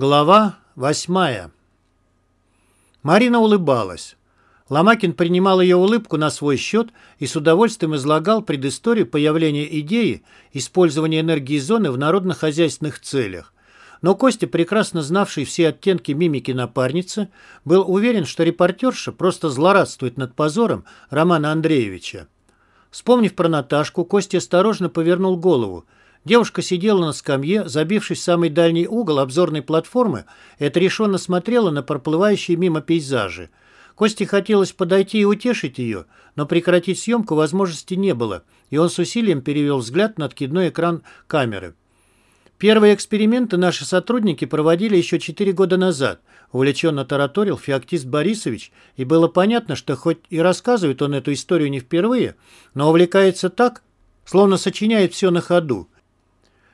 Глава восьмая. Марина улыбалась. Ломакин принимал ее улыбку на свой счет и с удовольствием излагал предысторию появления идеи использования энергии зоны в народно-хозяйственных целях. Но Костя, прекрасно знавший все оттенки мимики напарницы, был уверен, что репортерша просто злорадствует над позором Романа Андреевича. Вспомнив про Наташку, Костя осторожно повернул голову – Девушка сидела на скамье, забившись в самый дальний угол обзорной платформы, и отрешенно смотрела на проплывающие мимо пейзажи. Косте хотелось подойти и утешить ее, но прекратить съемку возможности не было, и он с усилием перевел взгляд на откидной экран камеры. Первые эксперименты наши сотрудники проводили еще четыре года назад, увлеченно тараторил Феоктист Борисович, и было понятно, что хоть и рассказывает он эту историю не впервые, но увлекается так, словно сочиняет все на ходу.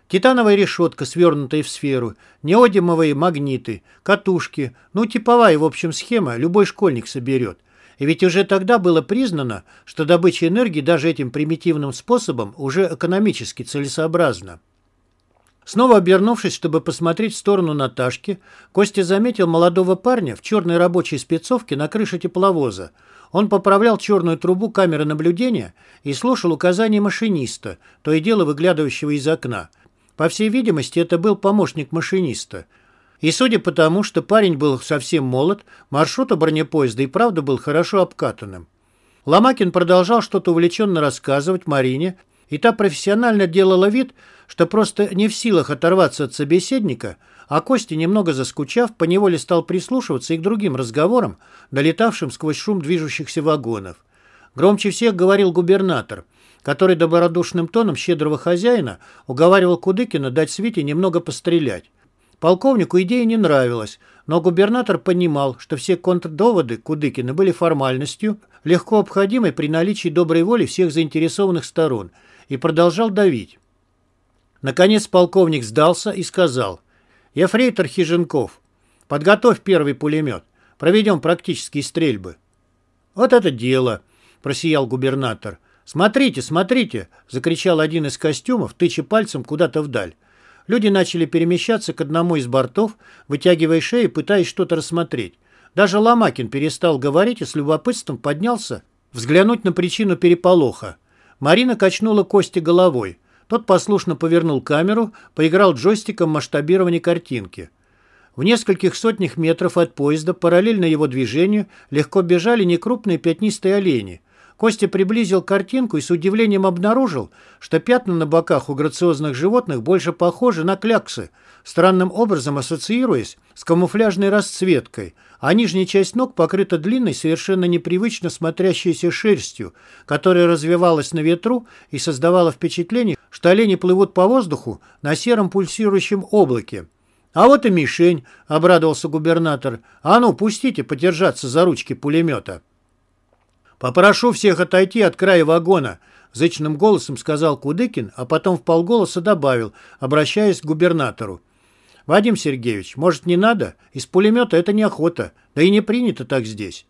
Титановая решетка, свернутая в сферу, неодимовые магниты, катушки, ну типовая, в общем, схема, любой школьник соберет. И ведь уже тогда было признано, что добыча энергии даже этим примитивным способом уже экономически целесообразна. Снова обернувшись, чтобы посмотреть в сторону Наташки, Костя заметил молодого парня в черной рабочей спецовке на крыше тепловоза. Он поправлял черную трубу камеры наблюдения и слушал указания машиниста, то и дело выглядывающего из окна – по всей видимости, это был помощник машиниста. И судя по тому, что парень был совсем молод, маршрут у бронепоезда и правда был хорошо обкатанным. Ломакин продолжал что-то увлеченно рассказывать Марине, и та профессионально делала вид, что просто не в силах оторваться от собеседника, а Костя, немного заскучав, поневоле стал прислушиваться и к другим разговорам, долетавшим сквозь шум движущихся вагонов. Громче всех говорил губернатор – который добродушным тоном щедрого хозяина уговаривал Кудыкина дать Свите немного пострелять. Полковнику идея не нравилась, но губернатор понимал, что все контрдоводы Кудыкина были формальностью, легко обходимой при наличии доброй воли всех заинтересованных сторон, и продолжал давить. Наконец полковник сдался и сказал, «Ефрейтор Хиженков, подготовь первый пулемет, проведем практические стрельбы». «Вот это дело!» – просиял губернатор. «Смотрите, смотрите!» – закричал один из костюмов, тыча пальцем куда-то вдаль. Люди начали перемещаться к одному из бортов, вытягивая шеи, пытаясь что-то рассмотреть. Даже Ломакин перестал говорить и с любопытством поднялся взглянуть на причину переполоха. Марина качнула Кости головой. Тот послушно повернул камеру, поиграл джойстиком масштабирования картинки. В нескольких сотнях метров от поезда, параллельно его движению, легко бежали некрупные пятнистые олени. Костя приблизил картинку и с удивлением обнаружил, что пятна на боках у грациозных животных больше похожи на кляксы, странным образом ассоциируясь с камуфляжной расцветкой, а нижняя часть ног покрыта длинной, совершенно непривычно смотрящейся шерстью, которая развивалась на ветру и создавала впечатление, что олени плывут по воздуху на сером пульсирующем облаке. «А вот и мишень», — обрадовался губернатор. «А ну, пустите подержаться за ручки пулемета». «Попрошу всех отойти от края вагона», — зычным голосом сказал Кудыкин, а потом в полголоса добавил, обращаясь к губернатору. «Вадим Сергеевич, может, не надо? Из пулемета это неохота, да и не принято так здесь».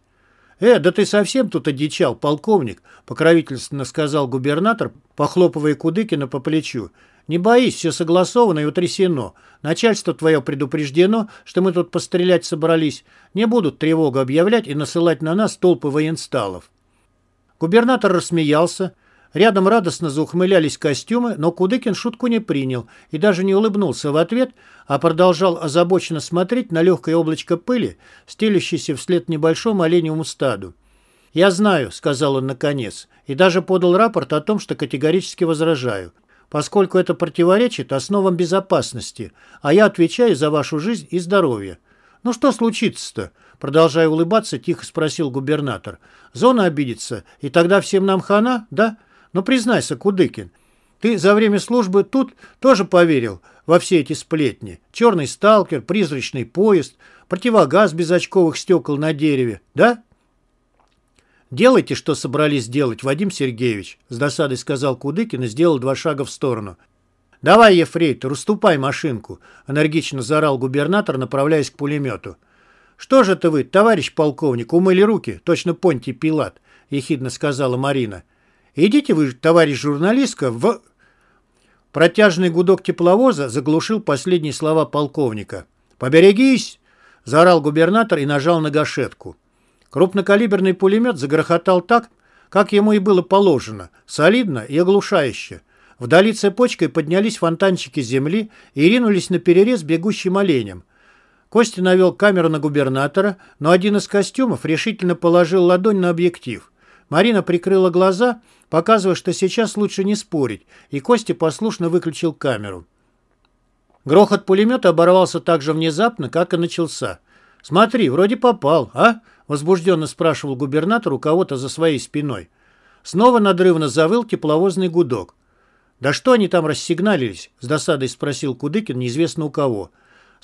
«Э, да ты совсем тут одичал, полковник», — покровительственно сказал губернатор, похлопывая Кудыкина по плечу. «Не боись, все согласовано и утрясено. Начальство твое предупреждено, что мы тут пострелять собрались. Не будут тревогу объявлять и насылать на нас толпы военсталов». Губернатор рассмеялся. Рядом радостно заухмылялись костюмы, но Кудыкин шутку не принял и даже не улыбнулся в ответ, а продолжал озабоченно смотреть на легкое облачко пыли, стелющееся вслед небольшому оленевому стаду. «Я знаю», — сказал он наконец, и даже подал рапорт о том, что категорически возражаю, поскольку это противоречит основам безопасности, а я отвечаю за вашу жизнь и здоровье. Ну что случится-то? Продолжая улыбаться, тихо спросил губернатор. «Зона обидится, и тогда всем нам хана, да? Ну, признайся, Кудыкин, ты за время службы тут тоже поверил во все эти сплетни? Черный сталкер, призрачный поезд, противогаз без очковых стекол на дереве, да?» «Делайте, что собрались делать, Вадим Сергеевич», — с досадой сказал Кудыкин и сделал два шага в сторону. «Давай, ефрейтор, уступай машинку», — энергично заорал губернатор, направляясь к пулемету. «Что же это вы, товарищ полковник, умыли руки, точно Понтий Пилат», — ехидно сказала Марина. «Идите вы, товарищ журналистка, в...» Протяжный гудок тепловоза заглушил последние слова полковника. «Поберегись!» — заорал губернатор и нажал на гашетку. Крупнокалиберный пулемет загрохотал так, как ему и было положено, солидно и оглушающе. Вдали цепочкой поднялись фонтанчики земли и ринулись на перерез бегущим оленям. Костя навел камеру на губернатора, но один из костюмов решительно положил ладонь на объектив. Марина прикрыла глаза, показывая, что сейчас лучше не спорить, и Костя послушно выключил камеру. Грохот пулемета оборвался так же внезапно, как и начался. «Смотри, вроде попал, а?» — возбужденно спрашивал губернатор у кого-то за своей спиной. Снова надрывно завыл тепловозный гудок. «Да что они там рассигналились?» — с досадой спросил Кудыкин неизвестно у кого.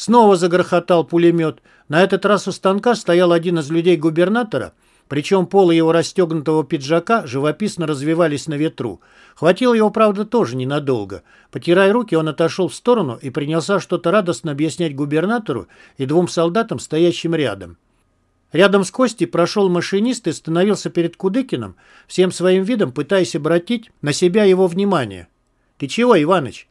Снова загрохотал пулемет. На этот раз у станка стоял один из людей губернатора, причем полы его расстегнутого пиджака живописно развивались на ветру. Хватило его, правда, тоже ненадолго. Потирая руки, он отошел в сторону и принялся что-то радостно объяснять губернатору и двум солдатам, стоящим рядом. Рядом с Костей прошел машинист и становился перед Кудыкиным, всем своим видом пытаясь обратить на себя его внимание. «Ты чего, Иваныч?»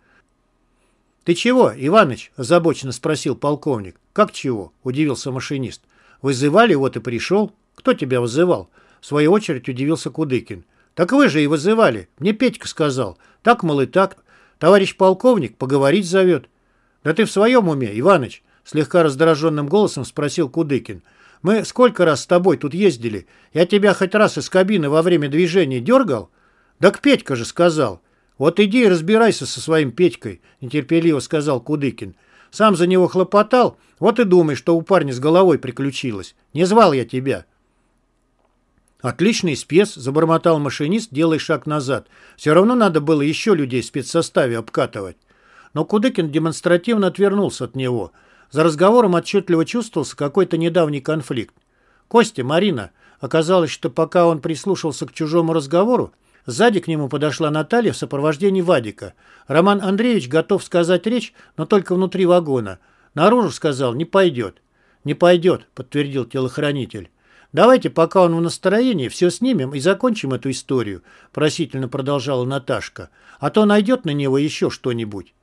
«Ты чего, Иваныч?» – озабоченно спросил полковник. «Как чего?» – удивился машинист. «Вызывали, вот и пришел. Кто тебя вызывал?» В свою очередь удивился Кудыкин. «Так вы же и вызывали. Мне Петька сказал. Так, мол, и так. Товарищ полковник поговорить зовет». «Да ты в своем уме, Иваныч?» Слегка раздраженным голосом спросил Кудыкин. Мы сколько раз с тобой тут ездили? Я тебя хоть раз из кабины во время движения дергал? Так Петька же сказал. Вот иди и разбирайся со своим Петькой, нетерпеливо сказал Кудыкин. Сам за него хлопотал, вот и думай, что у парня с головой приключилось. Не звал я тебя. «Отличный спец», — забормотал машинист, делая шаг назад. «Все равно надо было еще людей в спецсоставе обкатывать». Но Кудыкин демонстративно отвернулся от него — за разговором отчетливо чувствовался какой-то недавний конфликт. Костя, Марина. Оказалось, что пока он прислушался к чужому разговору, сзади к нему подошла Наталья в сопровождении Вадика. Роман Андреевич готов сказать речь, но только внутри вагона. Наружу сказал, не пойдет. «Не пойдет», — подтвердил телохранитель. «Давайте, пока он в настроении, все снимем и закончим эту историю», — просительно продолжала Наташка. «А то найдет на него еще что-нибудь».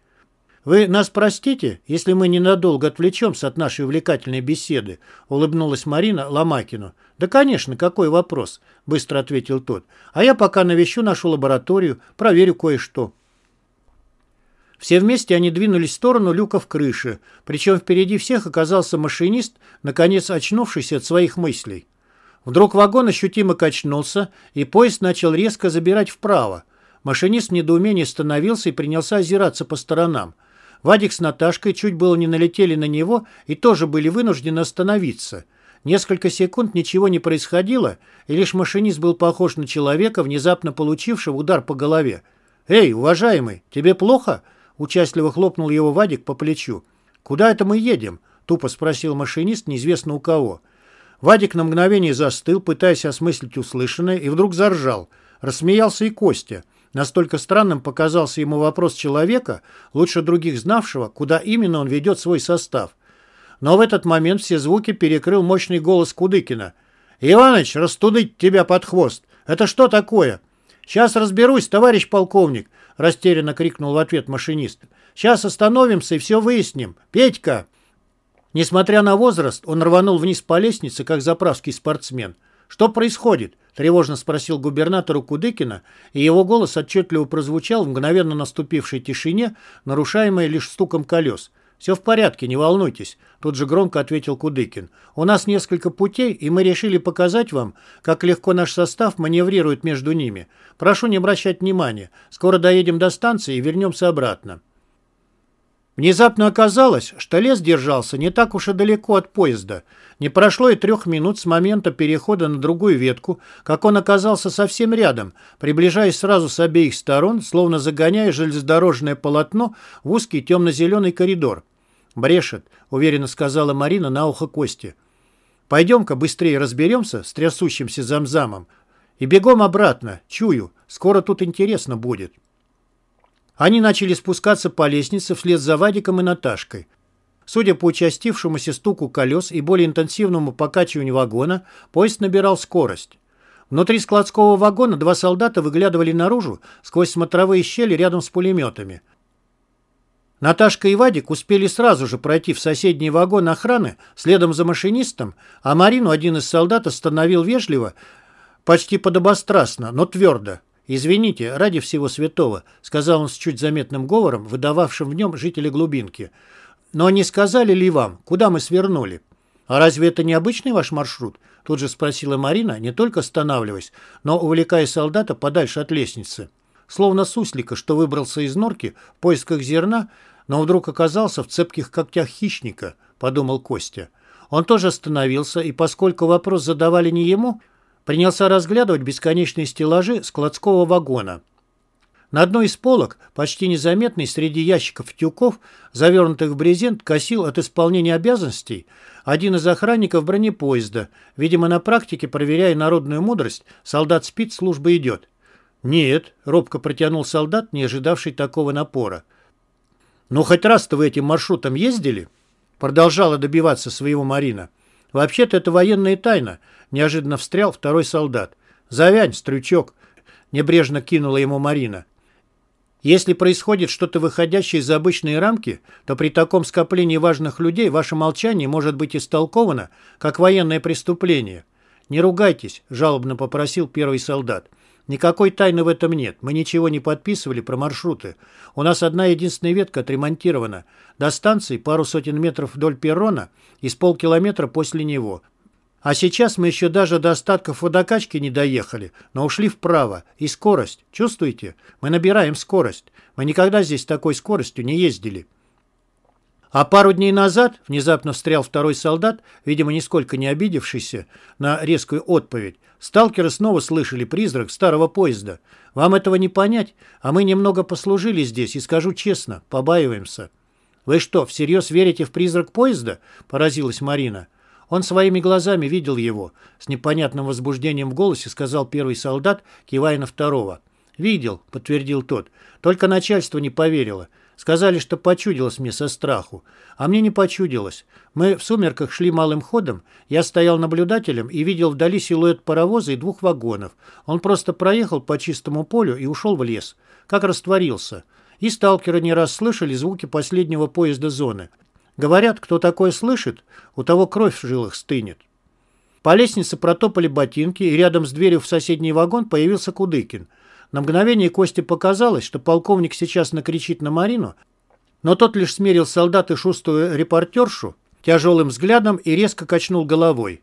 «Вы нас простите, если мы ненадолго отвлечемся от нашей увлекательной беседы?» — улыбнулась Марина Ломакину. «Да, конечно, какой вопрос?» — быстро ответил тот. «А я пока навещу нашу лабораторию, проверю кое-что». Все вместе они двинулись в сторону люка в крыше, причем впереди всех оказался машинист, наконец очнувшийся от своих мыслей. Вдруг вагон ощутимо качнулся, и поезд начал резко забирать вправо. Машинист в недоумении остановился и принялся озираться по сторонам. Вадик с Наташкой чуть было не налетели на него и тоже были вынуждены остановиться. Несколько секунд ничего не происходило, и лишь машинист был похож на человека, внезапно получившего удар по голове. «Эй, уважаемый, тебе плохо?» – участливо хлопнул его Вадик по плечу. «Куда это мы едем?» – тупо спросил машинист неизвестно у кого. Вадик на мгновение застыл, пытаясь осмыслить услышанное, и вдруг заржал. Рассмеялся и Костя – Настолько странным показался ему вопрос человека, лучше других знавшего, куда именно он ведет свой состав. Но в этот момент все звуки перекрыл мощный голос Кудыкина. «Иваныч, растудыть тебя под хвост! Это что такое?» «Сейчас разберусь, товарищ полковник!» — растерянно крикнул в ответ машинист. «Сейчас остановимся и все выясним. Петька!» Несмотря на возраст, он рванул вниз по лестнице, как заправский спортсмен. «Что происходит?» – тревожно спросил губернатору Кудыкина, и его голос отчетливо прозвучал в мгновенно наступившей тишине, нарушаемой лишь стуком колес. «Все в порядке, не волнуйтесь», – тут же громко ответил Кудыкин. «У нас несколько путей, и мы решили показать вам, как легко наш состав маневрирует между ними. Прошу не обращать внимания. Скоро доедем до станции и вернемся обратно». Внезапно оказалось, что лес держался не так уж и далеко от поезда. Не прошло и трех минут с момента перехода на другую ветку, как он оказался совсем рядом, приближаясь сразу с обеих сторон, словно загоняя железнодорожное полотно в узкий темно-зеленый коридор. «Брешет», — уверенно сказала Марина на ухо Кости. «Пойдем-ка быстрее разберемся с трясущимся замзамом. И бегом обратно, чую, скоро тут интересно будет». Они начали спускаться по лестнице вслед за Вадиком и Наташкой. Судя по участившемуся стуку колес и более интенсивному покачиванию вагона, поезд набирал скорость. Внутри складского вагона два солдата выглядывали наружу сквозь смотровые щели рядом с пулеметами. Наташка и Вадик успели сразу же пройти в соседний вагон охраны следом за машинистом, а Марину один из солдат остановил вежливо, почти подобострастно, но твердо. «Извините, ради всего святого», — сказал он с чуть заметным говором, выдававшим в нем жители глубинки. «Но не сказали ли вам, куда мы свернули?» «А разве это не обычный ваш маршрут?» Тут же спросила Марина, не только останавливаясь, но увлекая солдата подальше от лестницы. Словно суслика, что выбрался из норки в поисках зерна, но вдруг оказался в цепких когтях хищника, подумал Костя. Он тоже остановился, и поскольку вопрос задавали не ему, принялся разглядывать бесконечные стеллажи складского вагона. На одной из полок, почти незаметный среди ящиков тюков, завернутых в брезент, косил от исполнения обязанностей один из охранников бронепоезда. Видимо, на практике, проверяя народную мудрость, солдат спит, служба идет. «Нет», — робко протянул солдат, не ожидавший такого напора. «Ну, хоть раз-то вы этим маршрутом ездили?» Продолжала добиваться своего Марина. «Вообще-то это военная тайна», — неожиданно встрял второй солдат. «Завянь, стрючок», — небрежно кинула ему Марина. Если происходит что-то выходящее из обычной рамки, то при таком скоплении важных людей ваше молчание может быть истолковано как военное преступление. «Не ругайтесь», – жалобно попросил первый солдат. «Никакой тайны в этом нет. Мы ничего не подписывали про маршруты. У нас одна единственная ветка отремонтирована. До станции пару сотен метров вдоль перрона и с полкилометра после него. А сейчас мы еще даже до остатков водокачки не доехали, но ушли вправо. И скорость. Чувствуете? Мы набираем скорость. Мы никогда здесь такой скоростью не ездили. А пару дней назад внезапно встрял второй солдат, видимо, нисколько не обидевшийся на резкую отповедь. Сталкеры снова слышали призрак старого поезда. Вам этого не понять, а мы немного послужили здесь, и скажу честно, побаиваемся. «Вы что, всерьез верите в призрак поезда?» – поразилась Марина. Он своими глазами видел его. С непонятным возбуждением в голосе сказал первый солдат, кивая на второго. «Видел», — подтвердил тот. «Только начальство не поверило. Сказали, что почудилось мне со страху. А мне не почудилось. Мы в сумерках шли малым ходом. Я стоял наблюдателем и видел вдали силуэт паровоза и двух вагонов. Он просто проехал по чистому полю и ушел в лес. Как растворился. И сталкеры не раз слышали звуки последнего поезда зоны. Говорят, кто такое слышит, у того кровь в жилах стынет. По лестнице протопали ботинки, и рядом с дверью в соседний вагон появился Кудыкин. На мгновение Косте показалось, что полковник сейчас накричит на Марину, но тот лишь смерил солдат и шустую репортершу тяжелым взглядом и резко качнул головой.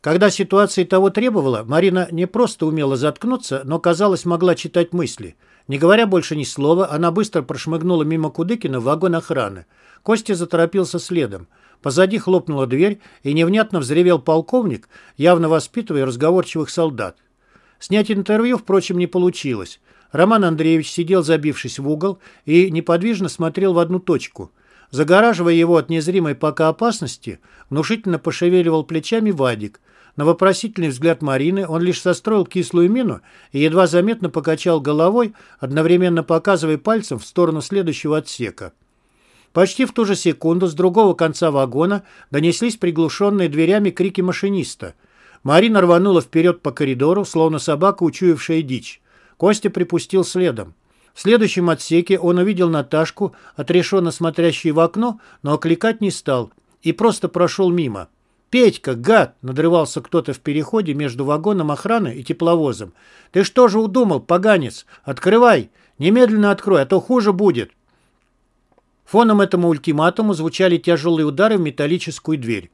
Когда ситуация того требовала, Марина не просто умела заткнуться, но, казалось, могла читать мысли. Не говоря больше ни слова, она быстро прошмыгнула мимо Кудыкина в вагон охраны. Костя заторопился следом. Позади хлопнула дверь, и невнятно взревел полковник, явно воспитывая разговорчивых солдат. Снять интервью, впрочем, не получилось. Роман Андреевич сидел, забившись в угол, и неподвижно смотрел в одну точку. Загораживая его от незримой пока опасности, внушительно пошевеливал плечами Вадик. На вопросительный взгляд Марины он лишь состроил кислую мину и едва заметно покачал головой, одновременно показывая пальцем в сторону следующего отсека. Почти в ту же секунду с другого конца вагона донеслись приглушенные дверями крики машиниста. Марина рванула вперед по коридору, словно собака, учуявшая дичь. Костя припустил следом. В следующем отсеке он увидел Наташку, отрешенно смотрящую в окно, но окликать не стал и просто прошел мимо. «Петька, гад!» — надрывался кто-то в переходе между вагоном охраны и тепловозом. «Ты что же удумал, поганец? Открывай! Немедленно открой, а то хуже будет!» Фоном этому ультиматуму звучали тяжелые удары в металлическую дверь.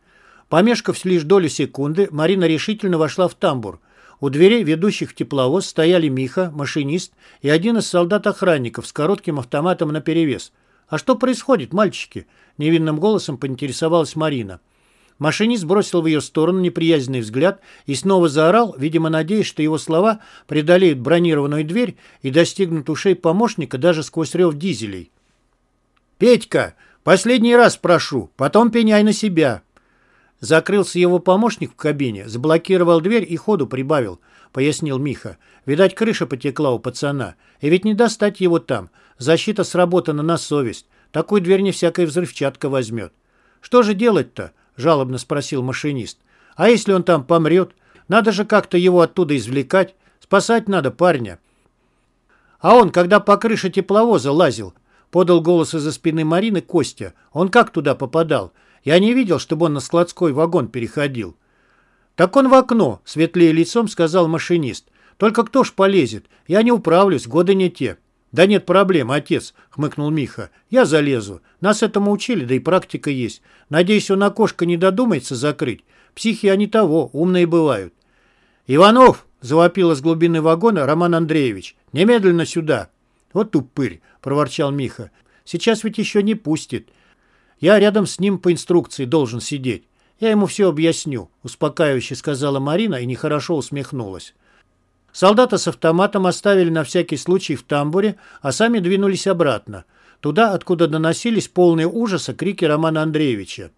Помешкав лишь долю секунды, Марина решительно вошла в тамбур. У дверей, ведущих в тепловоз, стояли Миха, машинист и один из солдат-охранников с коротким автоматом наперевес. «А что происходит, мальчики?» – невинным голосом поинтересовалась Марина. Машинист бросил в ее сторону неприязненный взгляд и снова заорал, видимо, надеясь, что его слова преодолеют бронированную дверь и достигнут ушей помощника даже сквозь рев дизелей. «Петька, последний раз прошу, потом пеняй на себя». Закрылся его помощник в кабине, заблокировал дверь и ходу прибавил, пояснил Миха. Видать, крыша потекла у пацана. И ведь не достать его там. Защита сработана на совесть. Такую дверь не всякая взрывчатка возьмет. «Что же делать-то?» – жалобно спросил машинист. «А если он там помрет? Надо же как-то его оттуда извлекать. Спасать надо парня». А он, когда по крыше тепловоза лазил, подал голос из-за спины Марины Костя. «Он как туда попадал? Я не видел, чтобы он на складской вагон переходил». «Так он в окно», — светлее лицом сказал машинист. «Только кто ж полезет? Я не управлюсь, годы не те». «Да нет проблем, отец», — хмыкнул Миха. «Я залезу. Нас этому учили, да и практика есть. Надеюсь, он окошко не додумается закрыть. Психи они того, умные бывают». «Иванов!» — завопил из глубины вагона Роман Андреевич. «Немедленно сюда!» «Вот тупырь!» — проворчал Миха. «Сейчас ведь еще не пустит. Я рядом с ним по инструкции должен сидеть. Я ему все объясню», — успокаивающе сказала Марина и нехорошо усмехнулась. Солдата с автоматом оставили на всякий случай в тамбуре, а сами двинулись обратно, туда, откуда доносились полные ужаса крики Романа Андреевича.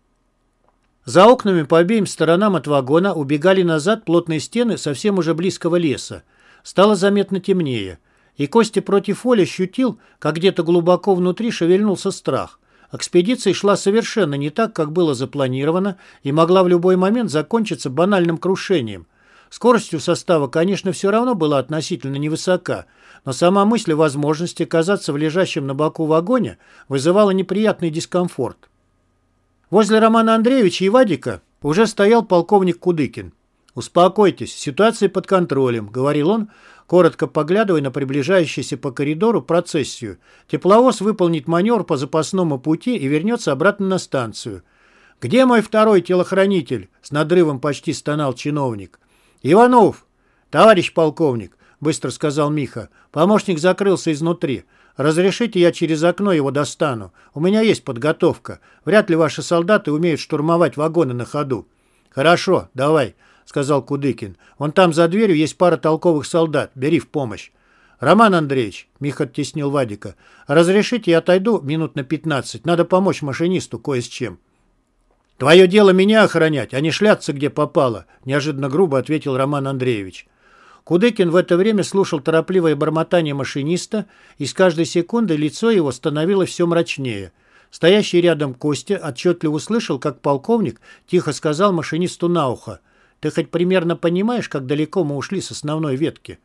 За окнами по обеим сторонам от вагона убегали назад плотные стены совсем уже близкого леса. Стало заметно темнее. И Костя против воли ощутил, как где-то глубоко внутри шевельнулся страх. Экспедиция шла совершенно не так, как было запланировано, и могла в любой момент закончиться банальным крушением. Скорость у состава, конечно, все равно была относительно невысока, но сама мысль о возможности оказаться в лежащем на боку вагоне вызывала неприятный дискомфорт. Возле Романа Андреевича и Вадика уже стоял полковник Кудыкин. «Успокойтесь, ситуация под контролем», — говорил он, коротко поглядывая на приближающуюся по коридору процессию. «Тепловоз выполнит маневр по запасному пути и вернется обратно на станцию». «Где мой второй телохранитель?» — с надрывом почти стонал чиновник. «Иванов!» «Товарищ полковник!» — быстро сказал Миха. Помощник закрылся изнутри. Разрешите, я через окно его достану. У меня есть подготовка. Вряд ли ваши солдаты умеют штурмовать вагоны на ходу. Хорошо, давай, сказал Кудыкин. Вон там за дверью есть пара толковых солдат. Бери в помощь. «Роман Андреевич», — Мих оттеснил Вадика, — «разрешите, я отойду минут на пятнадцать. Надо помочь машинисту кое с чем». «Твое дело меня охранять, а не шляться, где попало», — неожиданно грубо ответил Роман Андреевич. Кудыкин в это время слушал торопливое бормотание машиниста, и с каждой секундой лицо его становилось все мрачнее. Стоящий рядом Костя отчетливо услышал, как полковник тихо сказал машинисту на ухо. «Ты хоть примерно понимаешь, как далеко мы ушли с основной ветки?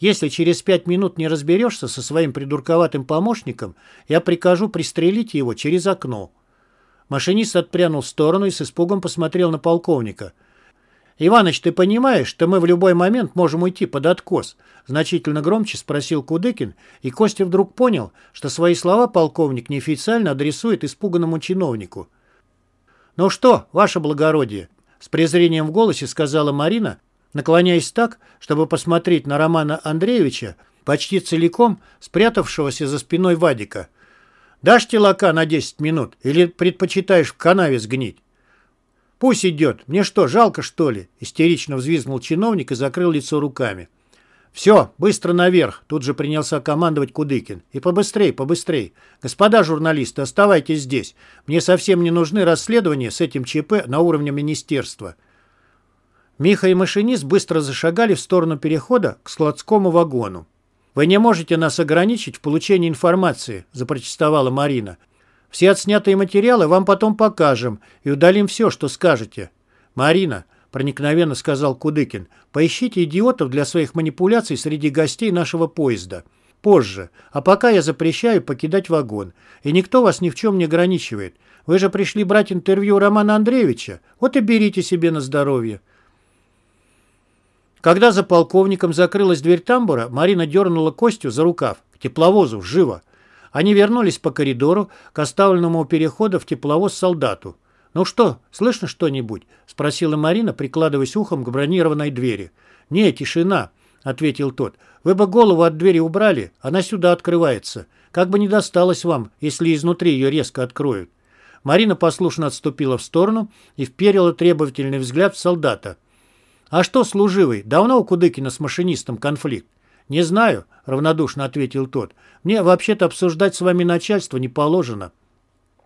Если через пять минут не разберешься со своим придурковатым помощником, я прикажу пристрелить его через окно». Машинист отпрянул в сторону и с испугом посмотрел на полковника – «Иваныч, ты понимаешь, что мы в любой момент можем уйти под откос?» Значительно громче спросил Кудыкин, и Костя вдруг понял, что свои слова полковник неофициально адресует испуганному чиновнику. «Ну что, ваше благородие?» С презрением в голосе сказала Марина, наклоняясь так, чтобы посмотреть на Романа Андреевича, почти целиком спрятавшегося за спиной Вадика. «Дашь телока на 10 минут или предпочитаешь в канаве сгнить?» «Пусть идет. Мне что, жалко, что ли?» Истерично взвизгнул чиновник и закрыл лицо руками. «Все, быстро наверх!» Тут же принялся командовать Кудыкин. «И побыстрей, побыстрей! Господа журналисты, оставайтесь здесь. Мне совсем не нужны расследования с этим ЧП на уровне министерства». Миха и машинист быстро зашагали в сторону перехода к складскому вагону. «Вы не можете нас ограничить в получении информации», – запротестовала Марина. Все отснятые материалы вам потом покажем и удалим все, что скажете. Марина, проникновенно сказал Кудыкин, поищите идиотов для своих манипуляций среди гостей нашего поезда. Позже. А пока я запрещаю покидать вагон. И никто вас ни в чем не ограничивает. Вы же пришли брать интервью Романа Андреевича. Вот и берите себе на здоровье. Когда за полковником закрылась дверь тамбура, Марина дернула Костю за рукав. К тепловозу, живо. Они вернулись по коридору к оставленному у перехода в тепловоз солдату. «Ну что, слышно что-нибудь?» — спросила Марина, прикладываясь ухом к бронированной двери. «Не, тишина», — ответил тот. «Вы бы голову от двери убрали, она сюда открывается. Как бы не досталось вам, если изнутри ее резко откроют». Марина послушно отступила в сторону и вперила требовательный взгляд солдата. «А что, служивый, давно у Кудыкина с машинистом конфликт?» «Не знаю», — равнодушно ответил тот. «Мне вообще-то обсуждать с вами начальство не положено».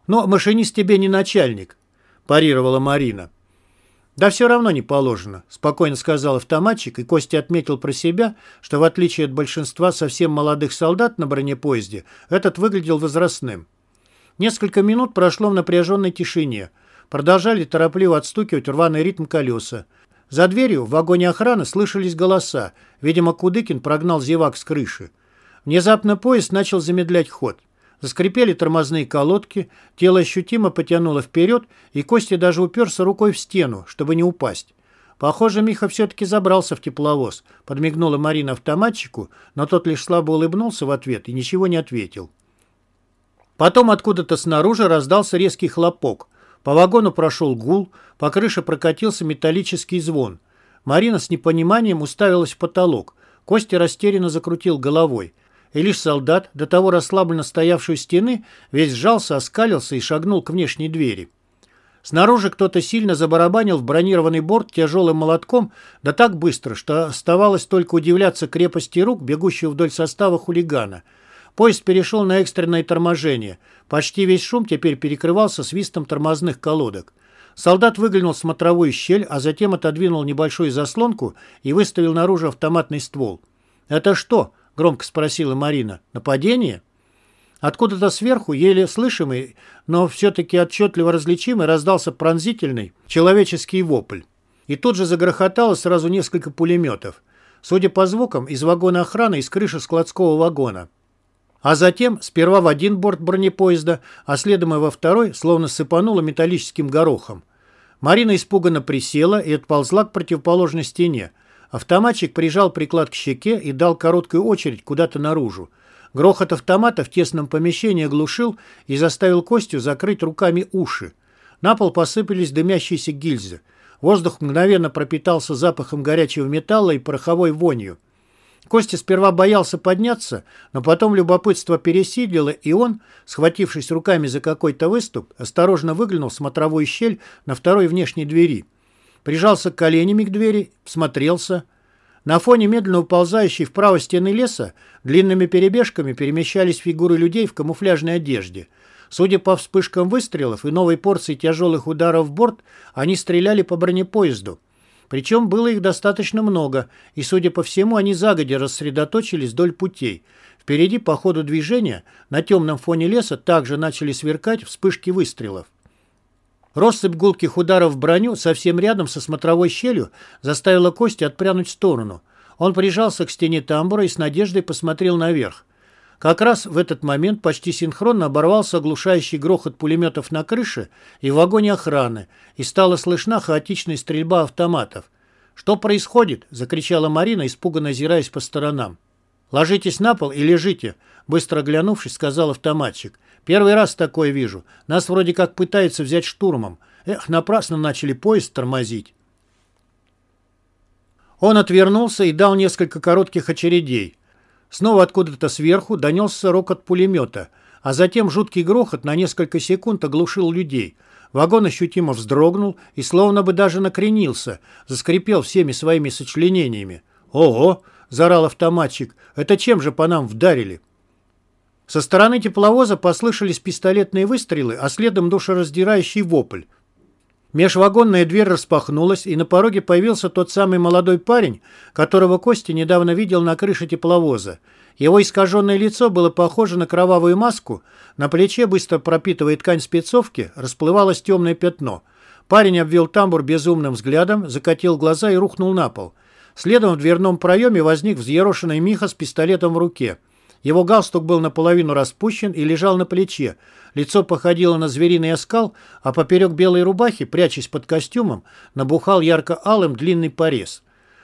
«Но машинист тебе не начальник», — парировала Марина. «Да все равно не положено», — спокойно сказал автоматчик, и Костя отметил про себя, что в отличие от большинства совсем молодых солдат на бронепоезде, этот выглядел возрастным. Несколько минут прошло в напряженной тишине. Продолжали торопливо отстукивать рваный ритм колеса. За дверью в вагоне охраны слышались голоса. Видимо, Кудыкин прогнал зевак с крыши. Внезапно поезд начал замедлять ход. Заскрипели тормозные колодки, тело ощутимо потянуло вперед, и Костя даже уперся рукой в стену, чтобы не упасть. Похоже, Миха все-таки забрался в тепловоз, подмигнула Марина автоматчику, но тот лишь слабо улыбнулся в ответ и ничего не ответил. Потом откуда-то снаружи раздался резкий хлопок. По вагону прошел гул, по крыше прокатился металлический звон. Марина с непониманием уставилась в потолок. Костя растерянно закрутил головой. И лишь солдат, до того расслабленно стоявший у стены, весь сжался, оскалился и шагнул к внешней двери. Снаружи кто-то сильно забарабанил в бронированный борт тяжелым молотком, да так быстро, что оставалось только удивляться крепости рук, бегущего вдоль состава хулигана. Поезд перешел на экстренное торможение. Почти весь шум теперь перекрывался свистом тормозных колодок. Солдат выглянул в смотровую щель, а затем отодвинул небольшую заслонку и выставил наружу автоматный ствол. «Это что?» — громко спросила Марина. «Нападение?» Откуда-то сверху, еле слышимый, но все-таки отчетливо различимый, раздался пронзительный человеческий вопль. И тут же загрохотало сразу несколько пулеметов. Судя по звукам, из вагона охраны, из крыши складского вагона. А затем сперва в один борт бронепоезда, а следом и во второй, словно сыпануло металлическим горохом. Марина испуганно присела и отползла к противоположной стене. Автоматчик прижал приклад к щеке и дал короткую очередь куда-то наружу. Грохот автомата в тесном помещении оглушил и заставил Костю закрыть руками уши. На пол посыпались дымящиеся гильзы. Воздух мгновенно пропитался запахом горячего металла и пороховой вонью. Костя сперва боялся подняться, но потом любопытство пересидело, и он, схватившись руками за какой-то выступ, осторожно выглянул в смотровую щель на второй внешней двери. Прижался коленями к двери, всмотрелся — на фоне медленно уползающей вправо стены леса длинными перебежками перемещались фигуры людей в камуфляжной одежде. Судя по вспышкам выстрелов и новой порции тяжелых ударов в борт, они стреляли по бронепоезду. Причем было их достаточно много, и, судя по всему, они загодя рассредоточились вдоль путей. Впереди по ходу движения на темном фоне леса также начали сверкать вспышки выстрелов. Россыпь гулких ударов в броню совсем рядом со смотровой щелью заставила Кости отпрянуть в сторону. Он прижался к стене тамбура и с надеждой посмотрел наверх. Как раз в этот момент почти синхронно оборвался оглушающий грохот пулеметов на крыше и в вагоне охраны, и стала слышна хаотичная стрельба автоматов. «Что происходит?» — закричала Марина, испуганно озираясь по сторонам. «Ложитесь на пол и лежите», — быстро оглянувшись, сказал автоматчик. Первый раз такое вижу. Нас вроде как пытаются взять штурмом. Эх, напрасно начали поезд тормозить. Он отвернулся и дал несколько коротких очередей. Снова откуда-то сверху донесся рокот пулемета, а затем жуткий грохот на несколько секунд оглушил людей. Вагон ощутимо вздрогнул и словно бы даже накренился, заскрипел всеми своими сочленениями. «Ого!» — заорал автоматчик. «Это чем же по нам вдарили?» Со стороны тепловоза послышались пистолетные выстрелы, а следом душераздирающий вопль. Межвагонная дверь распахнулась, и на пороге появился тот самый молодой парень, которого Костя недавно видел на крыше тепловоза. Его искаженное лицо было похоже на кровавую маску, на плече, быстро пропитывая ткань спецовки, расплывалось темное пятно. Парень обвел тамбур безумным взглядом, закатил глаза и рухнул на пол. Следом в дверном проеме возник взъерошенный Миха с пистолетом в руке – его галстук был наполовину распущен и лежал на плече. Лицо походило на звериный оскал, а поперек белой рубахи, прячась под костюмом, набухал ярко-алым длинный порез.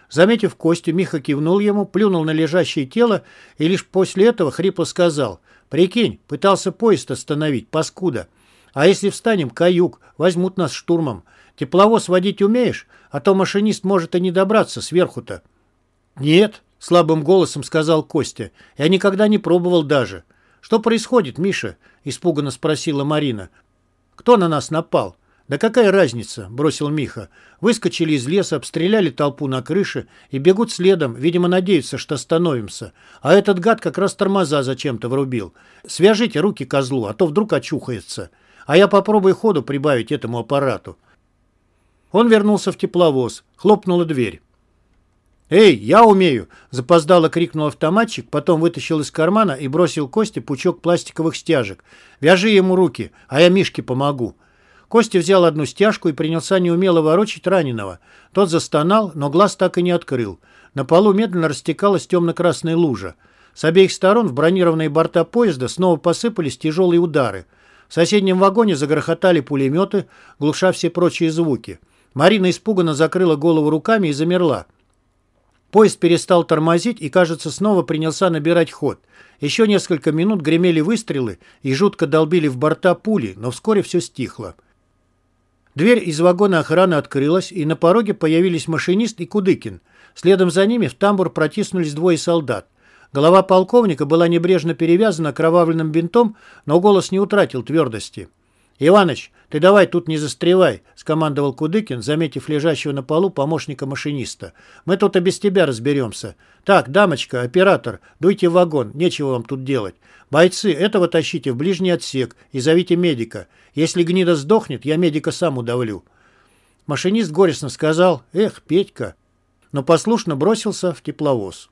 Заметив Костю, Миха кивнул ему, плюнул на лежащее тело и лишь после этого хрипло сказал «Прикинь, пытался поезд остановить, паскуда. А если встанем, каюк, возьмут нас штурмом. Тепловоз водить умеешь, а то машинист может и не добраться сверху-то». «Нет», слабым голосом сказал Костя. Я никогда не пробовал даже. Что происходит, Миша? испуганно спросила Марина. Кто на нас напал? Да какая разница, бросил Миха. Выскочили из леса, обстреляли толпу на крыше и бегут следом, видимо, надеются, что остановимся. А этот гад как раз тормоза зачем-то врубил. Свяжите руки козлу, а то вдруг очухается. А я попробую ходу прибавить этому аппарату. Он вернулся в тепловоз. Хлопнула дверь. «Эй, я умею!» – запоздало крикнул автоматчик, потом вытащил из кармана и бросил Косте пучок пластиковых стяжек. «Вяжи ему руки, а я Мишке помогу». Костя взял одну стяжку и принялся неумело ворочить раненого. Тот застонал, но глаз так и не открыл. На полу медленно растекалась темно-красная лужа. С обеих сторон в бронированные борта поезда снова посыпались тяжелые удары. В соседнем вагоне загрохотали пулеметы, глуша все прочие звуки. Марина испуганно закрыла голову руками и замерла. Поезд перестал тормозить и, кажется, снова принялся набирать ход. Еще несколько минут гремели выстрелы и жутко долбили в борта пули, но вскоре все стихло. Дверь из вагона охраны открылась, и на пороге появились машинист и Кудыкин. Следом за ними в тамбур протиснулись двое солдат. Голова полковника была небрежно перевязана кровавленным бинтом, но голос не утратил твердости. «Иваныч, ты давай тут не застревай», — скомандовал Кудыкин, заметив лежащего на полу помощника машиниста. «Мы тут и без тебя разберемся. Так, дамочка, оператор, дуйте в вагон, нечего вам тут делать. Бойцы, этого тащите в ближний отсек и зовите медика. Если гнида сдохнет, я медика сам удавлю». Машинист горестно сказал «Эх, Петька», но послушно бросился в тепловоз.